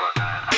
but I,